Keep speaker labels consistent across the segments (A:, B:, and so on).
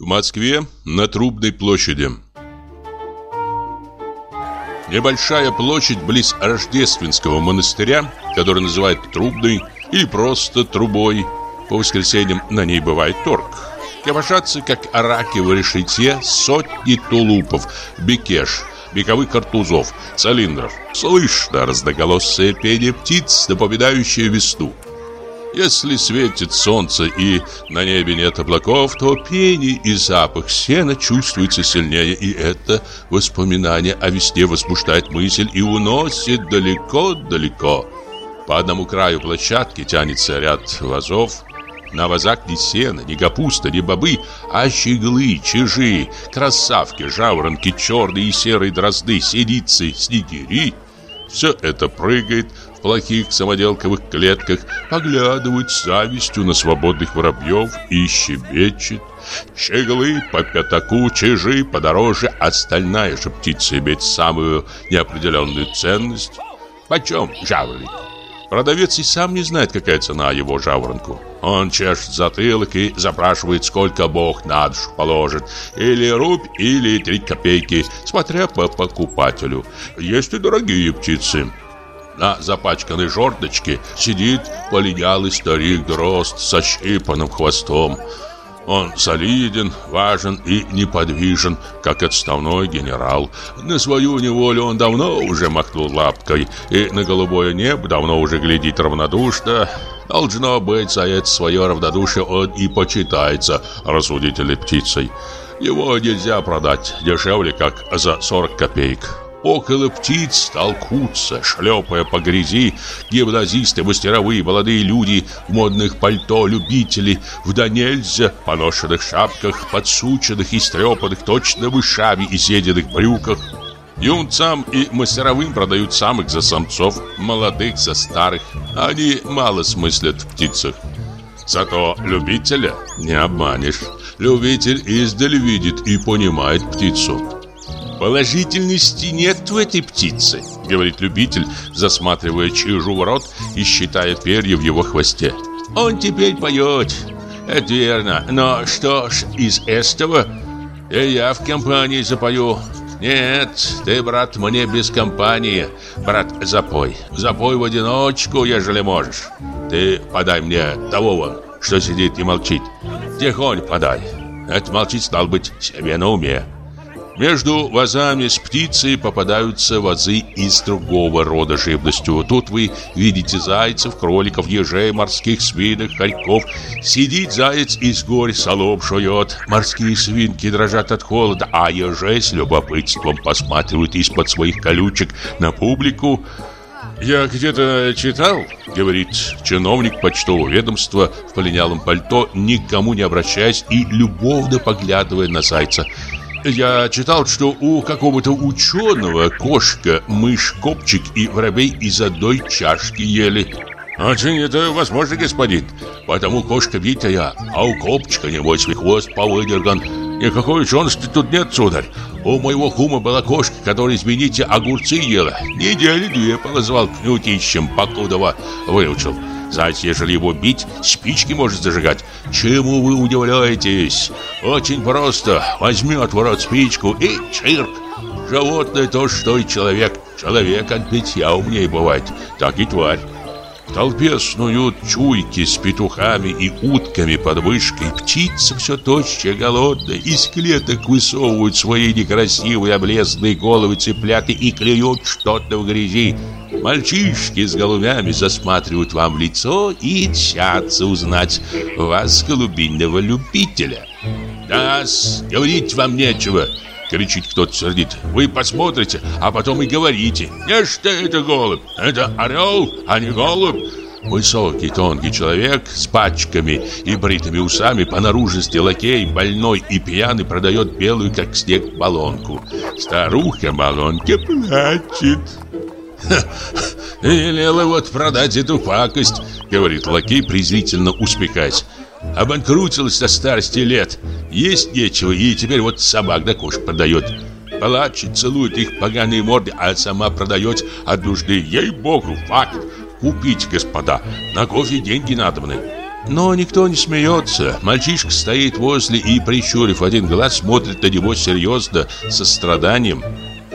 A: В Москве на Трубной площади. Небольшая площадь близ Рождественского монастыря, который называют Трубной или просто Трубой. По воскресеньям на ней бывает торг. Копошатся, как раки в решете, сотни тулупов, бекеш, беговых картузов, цилиндров. Слышно разноголосое пение птиц, напоминающее весну. Если светит солнце и на небе нет облаков, то пение и запах сена чувствуется сильнее, и это воспоминание о весне возбуждает мысль и уносит далеко-далеко. По одному краю площадки тянется ряд вазов. На вазах ни сена, ни капуста, ни бобы, а щеглы, чижи, красавки, жаворонки, черные и серые дрозды, синицы, снегири. Все это прыгает, плохих самоделковых клетках, поглядывают с завистью на свободных воробьев и щебечет. Щеглы по пятаку, чижи подороже, остальная же птица имеет самую неопределенную ценность. Почем жаворонок? Продавец и сам не знает, какая цена его жаворонку. Он чешет затылок и запрашивает, сколько бог на душу положит. Или рубь, или три копейки, смотря по покупателю. Есть и дорогие птицы. На запачканной жердочке сидит полинялый старик дрозд со щипанным хвостом. Он солиден, важен и неподвижен, как отставной генерал. На свою неволю он давно уже махнул лапкой, и на голубое небо давно уже глядит равнодушно. Должно быть, за это свое равнодушие он и почитается рассудительной птицей. Его нельзя продать дешевле, как за 40 копеек. Около птиц толкутся, шлепая по грязи, гимназисты, мастеровые, молодые люди в модных пальто, любители, в да нельзя, поношенных шапках, подсученных и стрепанных точно мышами и седенных брюках. Юнцам и мастеровым продают самых за самцов, молодых за старых. Они мало смыслят в птицах. Зато любителя не обманешь. Любитель издали видит и понимает птицу. «Положительности нет в этой птице», — говорит любитель, засматривая чижу рот и считая перья в его хвосте. «Он теперь поет, это верно, но что ж из этого? И я в компании запою». «Нет, ты, брат, мне без компании. Брат, запой. Запой в одиночку, ежели можешь. Ты подай мне того вон, что сидит и молчит. Тихонь подай. Это молчит, стал быть, себе на уме. Между вазами с птицей попадаются вазы из другого рода живностью. Тут вы видите зайцев, кроликов, ежей, морских свинок, хорьков. Сидит заяц и с горь солом шует. Морские свинки дрожат от холода, а ежей с любопытством посматривают из-под своих колючек на публику. «Я где-то читал, — говорит чиновник почтового ведомства в полинялом пальто, никому не обращаясь и любовно поглядывая на зайца — я читал, что у какого-то ученого кошка, мышь, копчик и воробей из одной чашки ели. Очень это возможно, господин. Потому кошка витая, а у копчика, небось, хвост повыдерган. Никакой учености тут нет, сударь. У моего кума была кошка, которая, извините, огурцы ела. Недели две полозвал кнутищем, покудова выучил. Заяц, ежели его бить, спички может зажигать. Чему вы удивляетесь? Очень просто. Возьмет в рот спичку и чирк. Животное то, что и человек. Человек от питья умнее бывает. Так и тварь. В толпе снуют чуйки с петухами и утками под вышкой. Птицы все тощие, голодные. Из клеток высовывают свои некрасивые облезлые головы цыпляты и клюют что-то в грязи. Мальчишки с голубями засматривают вам в лицо и тщатся узнать вас, голубиного любителя. да говорить вам нечего!» Кричит кто-то сердит. Вы посмотрите, а потом и говорите. Не что это голубь, это орел, а не голубь. Высокий, тонкий человек с пачками и бритыми усами по наружности лакей, больной и пьяный продает белую, как снег, баллонку. Старуха баллонке плачет. «Велела вот продать эту пакость», — говорит лакей, презрительно усмехаясь. Обанкрутилась до старости лет. Есть нечего, и теперь вот собак да кошек продает. Плачет, целует их поганые морды, а сама продает от нужды. Ей-богу, факт. Купите, господа, на кофе деньги надобны. Но никто не смеется. Мальчишка стоит возле и, прищурив один глаз, смотрит на него серьезно, со страданием.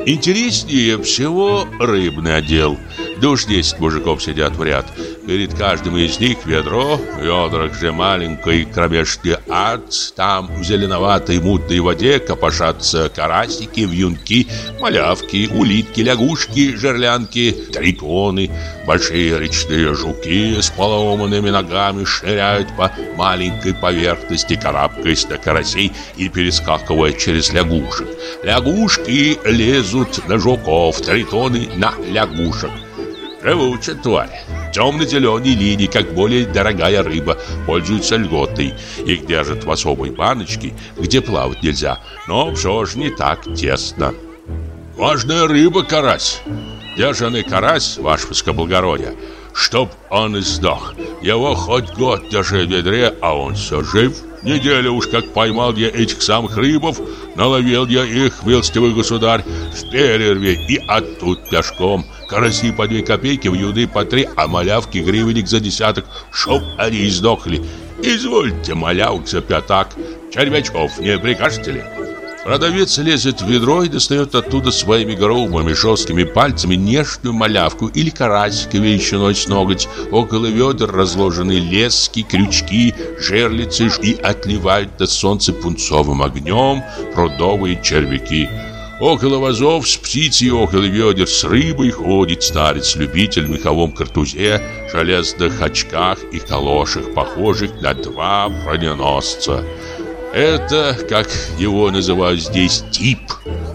A: Интереснее всего рыбный отдел. Да уж 10 мужиков сидят в ряд. Перед каждым из них ведро, в ведрах же маленький кромешный ад. Там в зеленоватой мутной воде копошатся карасики, вьюнки, малявки, улитки, лягушки, жерлянки, тритоны. Большие речные жуки с поломанными ногами шныряют по маленькой поверхности, карабкаясь на карасей и перескакивая через лягушек. Лягушки лезут на жуков, тритоны на лягушек. Живучая тварь. Темно-зеленые линии, как более дорогая рыба, пользуются льготой. Их держат в особой баночке, где плавать нельзя, но все же не так тесно. Важная рыба карась. Держанный карась, ваше высокоблагородие, чтоб он и сдох. Его хоть год держи в ведре, а он все жив. Неделю уж как поймал я этих самых рыбов, наловил я их, милостивый государь, в перерве и оттуда пешком – Караси по две копейки, в юды по три, а малявки гривенник за десяток, чтоб они издохли. Извольте малявок за пятак. Червячков не прикажете ли? Продавец лезет в ведро и достает оттуда своими грубыми жесткими пальцами нежную малявку или карасика величиной с ноготь. Около ведер разложены лески, крючки, жерлицы и отливают на солнце пунцовым огнем прудовые червяки. Около вазов с птицей, около ведер с рыбой ходит старец-любитель в меховом картузе, железных очках и калошах, похожих на два броненосца. Это, как его называют здесь, тип.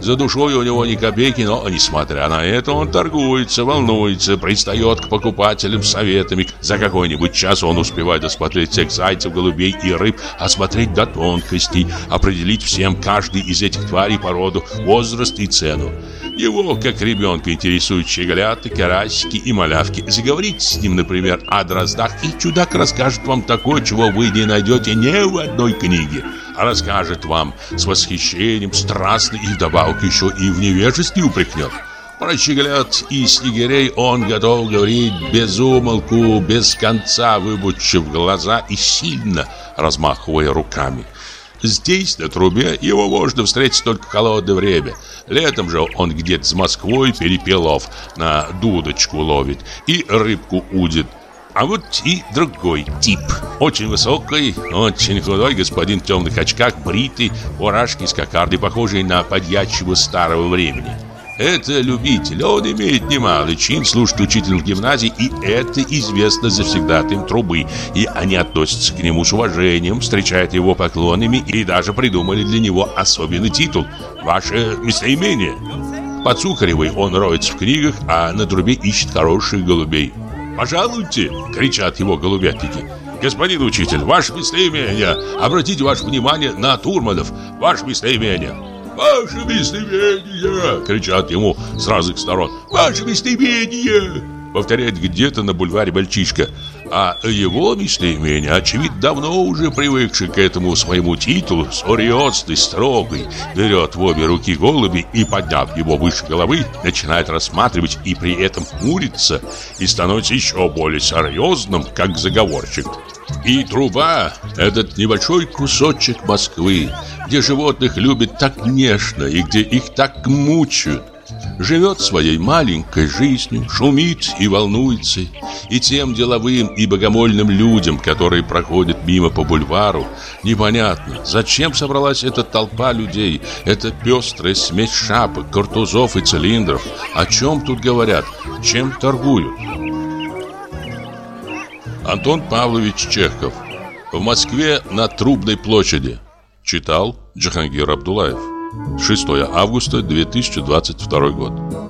A: За душой у него ни копейки, но, несмотря на это, он торгуется, волнуется, пристает к покупателям советами. За какой-нибудь час он успевает осмотреть всех зайцев, голубей и рыб, осмотреть до тонкостей, определить всем каждый из этих тварей породу, возраст и цену. Его, как ребенка, интересуют щеголяты, карасики и малявки. Заговорите с ним, например, о дроздах, и чудак расскажет вам такое, чего вы не найдете ни в одной книге расскажет вам с восхищением, страстно и вдобавок еще и в невежестве упрекнет. Про щеглят и снегирей он готов говорить без умолку, без конца, выбучив глаза и сильно размахивая руками. Здесь, на трубе, его можно встретить только в холодное время. Летом же он где-то с Москвой перепелов на дудочку ловит и рыбку удит. А вот и другой тип. Очень высокий, очень худой господин в темных очках, бритый, фуражки с кокардой, похожий на подьячего старого времени. Это любитель, он имеет немалый чин, служит учителем в гимназии, и это известно завсегдатым трубы. И они относятся к нему с уважением, встречают его поклонами и даже придумали для него особенный титул «Ваше местоимение». Под Сухаревой он роется в книгах, а на трубе ищет хороших голубей. «Пожалуйте!» — кричат его голубятники. «Господин учитель, ваше местоимение! Обратите ваше внимание на Турманов! Ваше местоимение!» «Ваше местоимение!» — кричат ему с разных сторон. «Ваше местоимение!» Повторяет где-то на бульваре мальчишка. А его местоимение, очевидно, давно уже привыкший к этому своему титулу, серьезный, строгий, берет в обе руки голуби и, подняв его выше головы, начинает рассматривать и при этом хмурится и становится еще более серьезным, как заговорщик. И труба – этот небольшой кусочек Москвы, где животных любят так нежно и где их так мучают живет своей маленькой жизнью, шумит и волнуется, и тем деловым и богомольным людям, которые проходят мимо по бульвару, непонятно, зачем собралась эта толпа людей, эта пестрая смесь шапок, картузов и цилиндров, о чем тут говорят, чем торгуют. Антон Павлович Чехов. В Москве на Трубной площади. Читал Джахангир Абдулаев 6 августа 2022 год.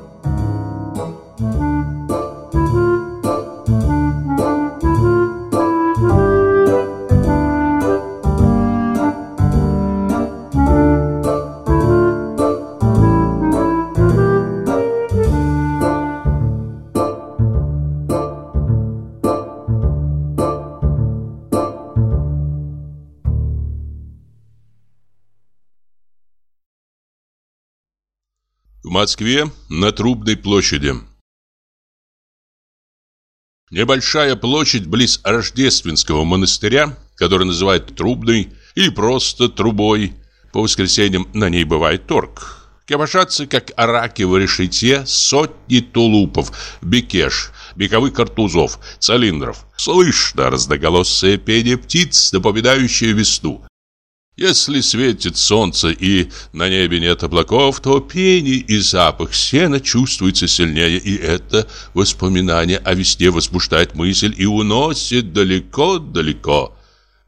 A: Москве на Трубной площади Небольшая площадь близ Рождественского монастыря, который называют Трубной или просто Трубой, по воскресеньям на ней бывает торг. Копошатся, как араки в решете, сотни тулупов, бекеш, беговых картузов, цилиндров. Слышно разноголосое пение птиц, напоминающее весну. Если светит солнце и на небе нет облаков, то пение и запах сена чувствуется сильнее, и это воспоминание о весне возбуждает мысль и уносит далеко-далеко.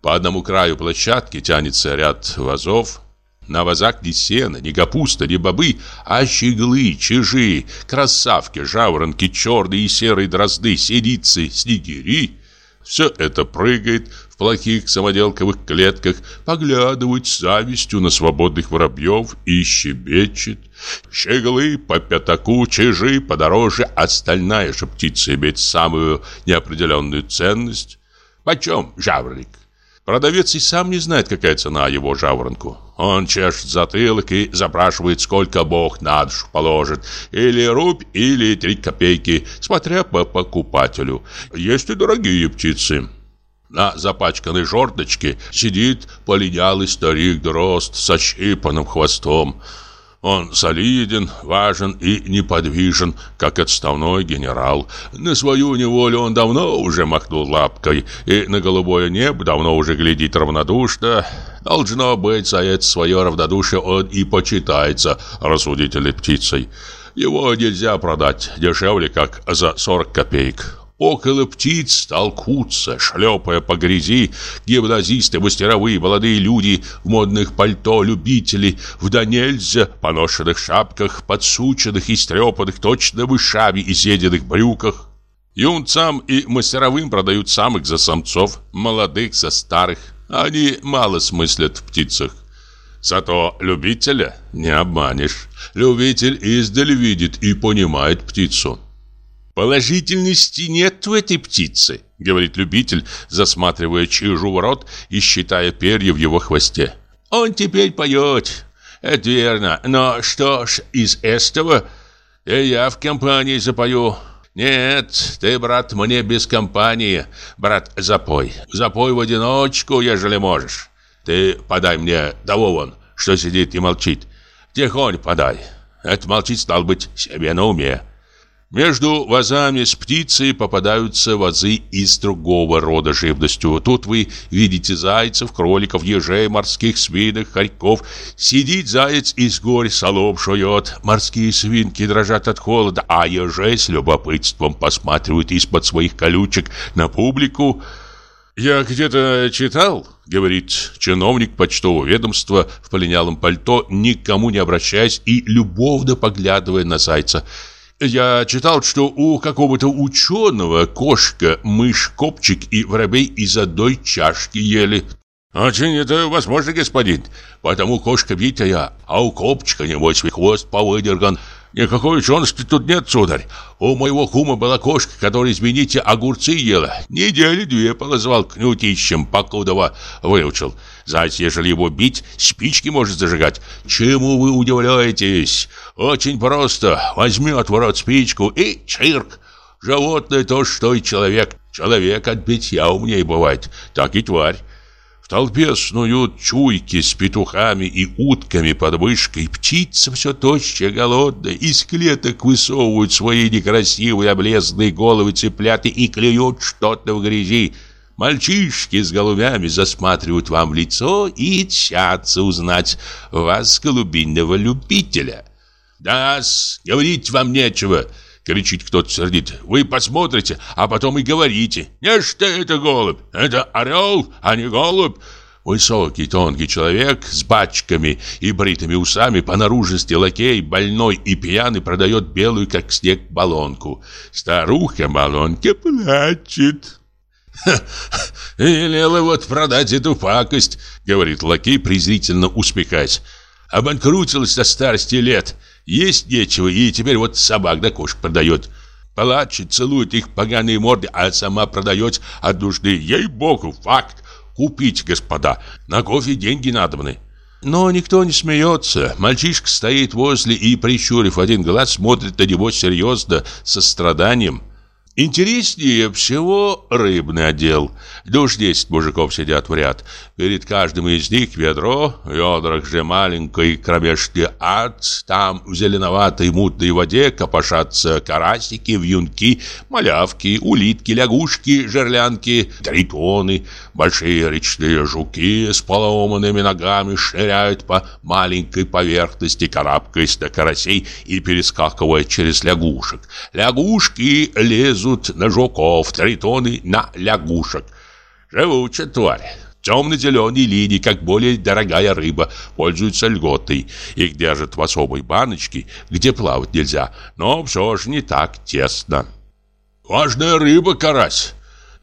A: По одному краю площадки тянется ряд вазов, на вазах ни сена, ни капуста, ни бобы, а щеглы, чижи, красавки, жаворонки, черные и серые дрозды, синицы, снегири. Все это прыгает в плохих самоделковых клетках, поглядывает завистью на свободных воробьев и щебечет. Щеглы по пятаку, чижи подороже, остальная же птица имеет самую неопределенную ценность. Почем жаворонок? Продавец и сам не знает, какая цена его жаворонку. Он чешет затылок и запрашивает, сколько бог на душу положит. Или рубь, или три копейки, смотря по покупателю. Есть и дорогие птицы. На запачканной жердочке сидит полинялый старик дрозд с ощипанным хвостом. Он солиден, важен и неподвижен, как отставной генерал. На свою неволю он давно уже махнул лапкой, и на голубое небо давно уже глядит равнодушно. Должно быть, за это свое равнодушие он и почитается рассудительной птицей. Его нельзя продать дешевле, как за 40 копеек. Около птиц толкутся, шлепая по грязи, гимназисты, мастеровые, молодые люди в модных пальто, любители, в да нельзя, поношенных шапках, подсученных и стрепанных точно мышами изъеденных брюках. Юнцам и мастеровым продают самых за самцов, молодых за старых. Они мало смыслят в птицах. Зато любителя не обманешь. Любитель издали видит и понимает птицу. «Положительности нет в этой птице», — говорит любитель, засматривая чижу рот и считая перья в его хвосте. «Он теперь поет. Это верно. Но что ж из этого? И я в компании запою». «Нет, ты, брат, мне без компании. Брат, запой. Запой в одиночку, ежели можешь. Ты подай мне того вон, что сидит и молчит. Тихонь подай. Это молчит, стал быть, себе на уме. Между вазами с птицей попадаются вазы из другого рода живностью. Тут вы видите зайцев, кроликов, ежей, морских свинок, хорьков. Сидит заяц и с горь солом шует. Морские свинки дрожат от холода, а ежей с любопытством посматривают из-под своих колючек на публику. «Я где-то читал», — говорит чиновник почтового ведомства в полинялом пальто, никому не обращаясь и любовно поглядывая на зайца — я читал, что у какого-то ученого кошка, мышь, копчик и воробей из одной чашки ели. Очень это возможно, господин. Потому кошка битая, а у копчика, небось, хвост повыдерган. Никакой учености тут нет, сударь. У моего кума была кошка, которая, извините, огурцы ела. Недели две полозвал кнутищем, покудова выучил. Заяц, ежели его бить, спички может зажигать. Чему вы удивляетесь? Очень просто. Возьмет в рот спичку и чирк. Животное то, что и человек. Человек от битья умнее бывает. Так и тварь. В толпе снуют чуйки с петухами и утками под мышкой. Птица все тощая, голодная. Из клеток высовывают свои некрасивые облезные головы цыпляты и клюют что-то в грязи. Мальчишки с голубями засматривают вам в лицо и тщатся узнать вас, голубиного любителя. «Да-с, говорить вам нечего!» — кричит кто-то сердит. «Вы посмотрите, а потом и говорите. Не что это голубь, это орел, а не голубь!» Высокий, тонкий человек с бачками и бритыми усами по наружности лакей, больной и пьяный, продает белую, как снег, баллонку. Старуха баллонке плачет. «Велела вот продать эту пакость», — говорит лакей, презрительно усмехаясь. «Обанкрутилась до старости лет. Есть нечего, и теперь вот собак да кошек продает. Плачет, целует их поганые морды, а сама продает от нужды. Ей-богу, факт. Купить, господа. На кофе деньги надобны». Но никто не смеется. Мальчишка стоит возле и, прищурив один глаз, смотрит на него серьезно, со страданием. Интереснее всего рыбный отдел. Душ десять мужиков сидят в ряд. Перед каждым из них ведро, ведрах же маленькой кромешный ад. Там в зеленоватой мутной воде копошатся карасики, вьюнки, малявки, улитки, лягушки, жерлянки, тритоны. Большие речные жуки с поломанными ногами шныряют по маленькой поверхности, карабкаясь на карасей и перескакивая через лягушек. Лягушки лезут лезут на жуков, тритоны на лягушек. Живучая тварь. Темно-зеленые линии, как более дорогая рыба, пользуются льготой. Их держат в особой баночке, где плавать нельзя, но все же не так тесно. Важная рыба карась.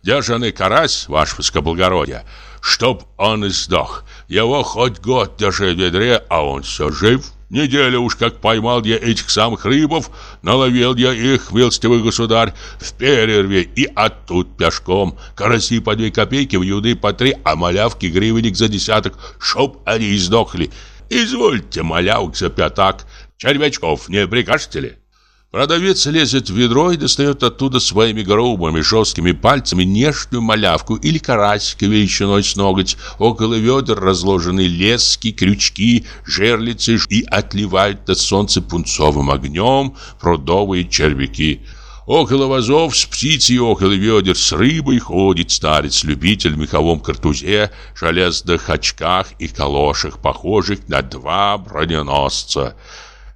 A: Держанный карась, ваше высокоблагородие, чтоб он и сдох. Его хоть год держи в ведре, а он все жив. Неделя уж как поймал я этих самых рыбов, наловил я их, милостивый государь, в перерве и оттуда пешком. Караси по две копейки, в юды по три, а малявки гривенник за десяток, чтоб они издохли. Извольте малявок за пятак, червячков не прикажете ли? Продавец лезет в ведро и достает оттуда своими грубыми жесткими пальцами нежную малявку или карасика величиной с ноготь. Около ведер разложены лески, крючки, жерлицы и отливают на солнце пунцовым огнем прудовые червяки. Около вазов с птицей, около ведер с рыбой ходит старец-любитель в меховом картузе, железных очках и калошах, похожих на два броненосца.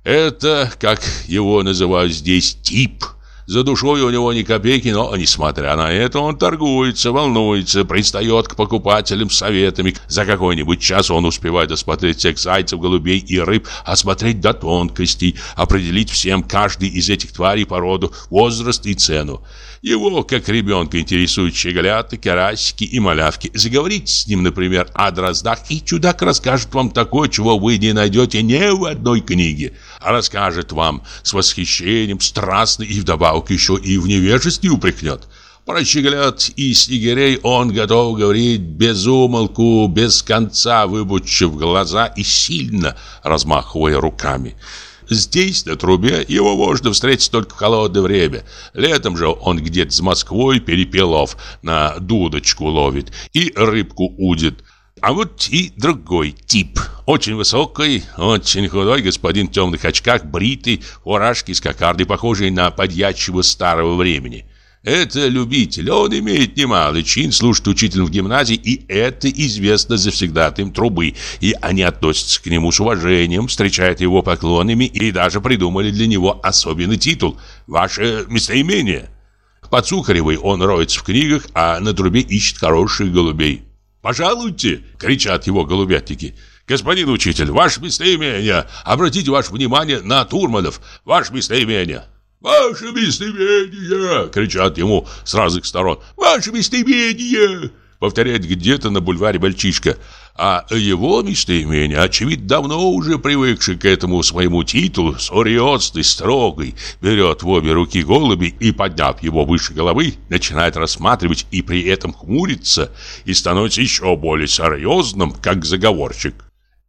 A: Это, как его называют здесь, тип. За душой у него ни копейки, но, несмотря на это, он торгуется, волнуется, пристает к покупателям советами. За какой-нибудь час он успевает осмотреть всех зайцев, голубей и рыб, осмотреть до тонкостей, определить всем каждый из этих тварей породу, возраст и цену. Его, как ребенка, интересуют щеголята, карасики и малявки. Заговорите с ним, например, о дроздах, и чудак расскажет вам такое, чего вы не найдете ни в одной книге. А расскажет вам с восхищением, страстно и вдобавок еще и в невежестве упрекнет. Про щеголят и снегирей он готов говорить без умолку, без конца, выбучив глаза и сильно размахивая руками. Здесь, на трубе, его можно встретить только в холодное время. Летом же он где-то с Москвой перепелов на дудочку ловит и рыбку удит. А вот и другой тип. Очень высокий, очень худой господин в темных очках, бритый, фуражки с кокардой, похожий на подьячего старого времени. Это любитель, он имеет немалый чин, служит учителем в гимназии, и это известно завсегдатым трубы. И они относятся к нему с уважением, встречают его поклонами и даже придумали для него особенный титул «Ваше местоимение». Под Сухаревой он роется в книгах, а на трубе ищет хороших голубей. «Пожалуйте!» — кричат его голубятники. «Господин учитель, ваше местоимение! Обратите ваше внимание на Турманов! Ваше местоимение!» «Ваше местоимение!» — кричат ему с разных сторон. «Ваше местоимение!» — повторяет где-то на бульваре мальчишка. А его местоимение, очевидно, давно уже привыкший к этому своему титулу, серьезный, строгий, берет в обе руки голуби и, подняв его выше головы, начинает рассматривать и при этом хмурится и становится еще более серьезным, как заговорщик.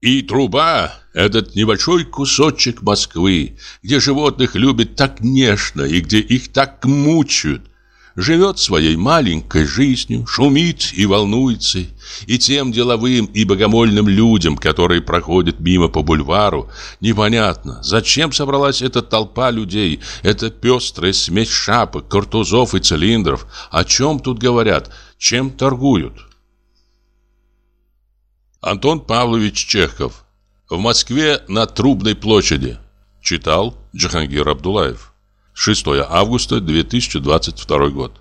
A: И труба – этот небольшой кусочек Москвы, где животных любят так нежно и где их так мучают, живет своей маленькой жизнью, шумит и волнуется, и тем деловым и богомольным людям, которые проходят мимо по бульвару, непонятно, зачем собралась эта толпа людей, эта пестрая смесь шапок, картузов и цилиндров, о чем тут говорят, чем торгуют. Антон Павлович Чехов. В Москве на Трубной площади. Читал Джахангир Абдулаев. 6 августа 2022 год.